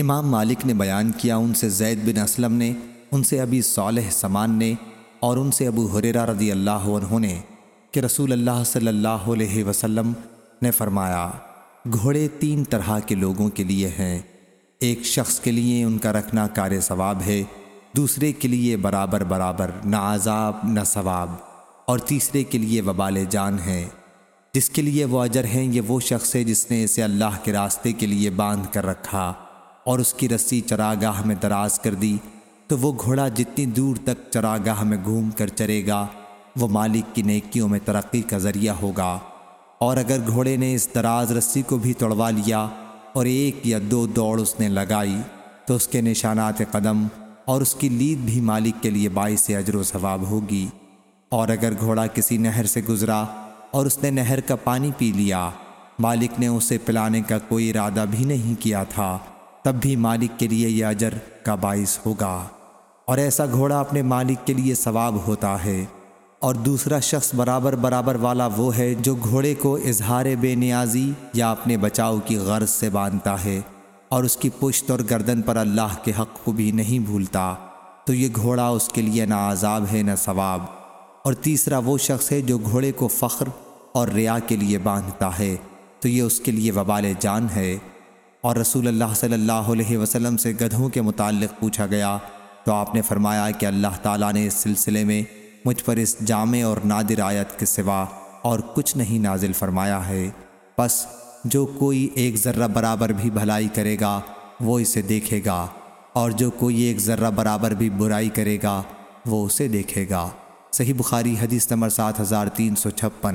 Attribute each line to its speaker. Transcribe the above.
Speaker 1: امام مالک نے بیان کیا، ان سے زید بن اسلم نے، ان سے ابھی صالح سمان نے اور ان سے ابو حریرہ رضی اللہ عنہ نے کہ رسول اللہ صلی اللہ علیہ وسلم نے فرمایا، گھوڑے تین طرح کے لوگوں کے لیے ہیں۔ ایک شخص کے لیے ان کا رکھنا کار ثواب ہے، دوسرے کے لیے برابر برابر، نہ عذاب، نہ ثواب۔ اور تیسرے کے لیے وبال جان ہے۔ جس کے لیے وہ اجر ہیں، یہ وہ شخص ہے جس نے اسے اللہ کے راستے کے لیے باندھ کر رکھا۔ اور اس کی رسی چراگاہ میں دراز کر دی، تو وہ گھوڑا جتنی دور تک چراگاہ میں گھوم کر چرے گا، وہ مالک کی نیکیوں میں ترقی کا ذریعہ ہوگا۔ اور اگر گھوڑے نے اس دراز رسی کو بھی توڑوا لیا اور ایک یا دو دوڑ اس نے لگائی، تو اس کے نشانات قدم اور اس کی لید بھی مالک کے لیے باعث اجر و ثواب ہوگی۔ اور اگر گھوڑا کسی نہر سے گزرا اور اس نے نہر کا پانی پی لیا، مالک نے اسے پلانے کا کوئی ارادہ بھی نہیں کیا تھا۔ تب بھی مالک کے لیے یہ اجر کا باعث ہوگا۔ اور ایسا گھوڑا اپنے مالک کے لیے ثواب ہوتا ہے۔ اور دوسرا شخص برابر برابر والا وہ ہے جو گھوڑے کو اظہار بے نیازی یا اپنے بچاؤ کی غرض سے باندھتا ہے۔ اور اس کی پشت اور گردن پر اللہ کے حق کو بھی نہیں بھولتا۔ تو یہ گھوڑا اس کے لیے نہ عذاب ہے نہ ثواب۔ اور تیسرا وہ شخص ہے جو گھوڑے کو فخر اور ریا کے لیے باندھتا ہے۔ تو یہ اس کے لیے وبال جان ہے۔ اور رسول اللہ صلی اللہ علیہ وسلم سے گدھوں کے متعلق پوچھا گیا۔ تو آپ نے فرمایا کہ اللہ تعالیٰ نے اس سلسلے میں مجھ پر اس جامع اور نادر آیت کے سوا اور کچھ نہیں نازل فرمایا ہے۔ پس جو کوئی ایک ذرہ برابر بھی بھلائی کرے گا، وہ اسے دیکھے گا، اور جو کوئی ایک ذرہ برابر بھی برائی کرے گا، وہ اسے دیکھے گا۔ صحیح بخاری حدیث نمبر سات ہزار تین سو چھپن۔